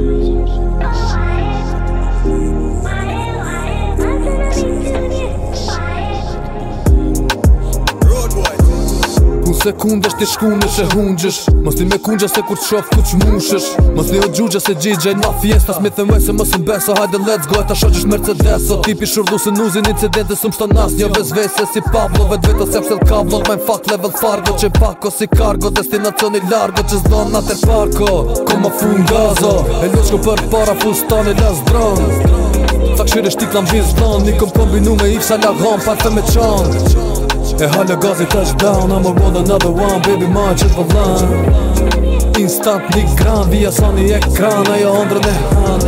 Reasons. sekundesh ti shkundesh e hungjesh Mos ti me kundja se kur të shof ku mushesh Mos ti o gjugja se gjigja i nga fiestas Mi thëmëj se mos më beso hajde let's go e ta shoqesh Mercedes O tipi shurdu se nuzin incidente som mështë nas një jo vez si Pablo Vet vet o sep se me t'majn fuck level fargo Qe pako si kargo destinacioni largo Qe zdon na ter parko ko ma fun gazo E lusko për para full e las dron Sa kshirë shtik lam biz zdon kombinu me iksa lagon pa të me qan E halë gazi touchdown down a roll another one Baby ma qëtë vëllan Instant një gran Via sa një ekran Ajo ndrë dhe han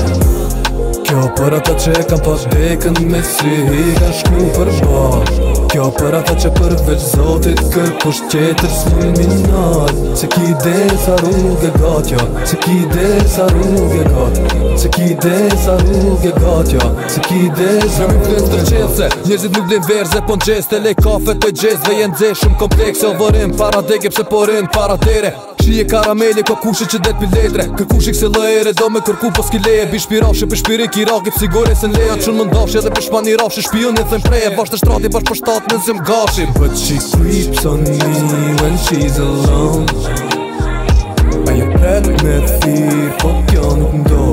Kjo për ata që e kam pas dekën me si i ka shku për bërë Kjo për ata që përveç zotit kërkush tjetër s'mi minar Se kjo për që përveç i de sa rrugë gatë jo se ki i de sa rrugë gatë se ki i de sa rrugë gatë se ki i sa rrugë gatë se ki i sa rrugë gatë jo nuk blen verze po nxjest te le kafe të gjest ve jen xhe shum komplekse ovorim para te gjep se po para tere qi e karamele ko kushi qe det biletre ke kushi se lloj do me kërku po skile e bi shpirosh për pe shpiri ki rogit sigore se leo çun mundosh edhe për shpani rofsh shpiu ne them preje vosht shtrati vosht po shtat ne zem gashi but she creeps on me when she's alone me të Po kjo nuk ndo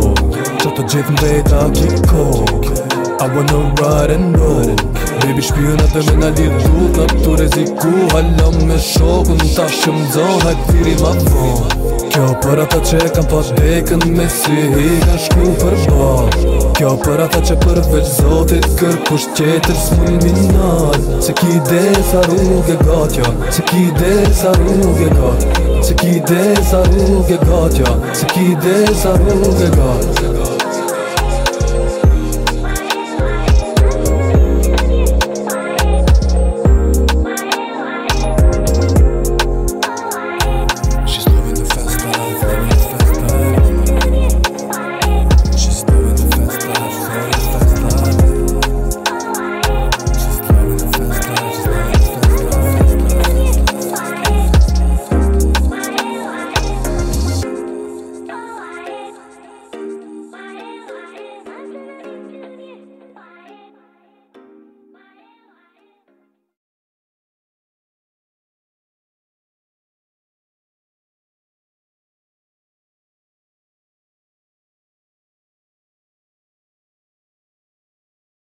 Qo të gjithë në vejta ki I wanna ride and roll Baby shpion atë me në lidhë Në të reziku Halo me shokën Ta shumë zonë Hajtë firë ma vonë Kjo për ata që kam pas dekën Me si i ka shku për bërë Kjo për ata që përveç zotit kër tjetër qeter s'mun minar Se ki desa rrug e gatja jo. Se ki desa rrug e gatja Ciki desa rrugë e gatja Ciki desa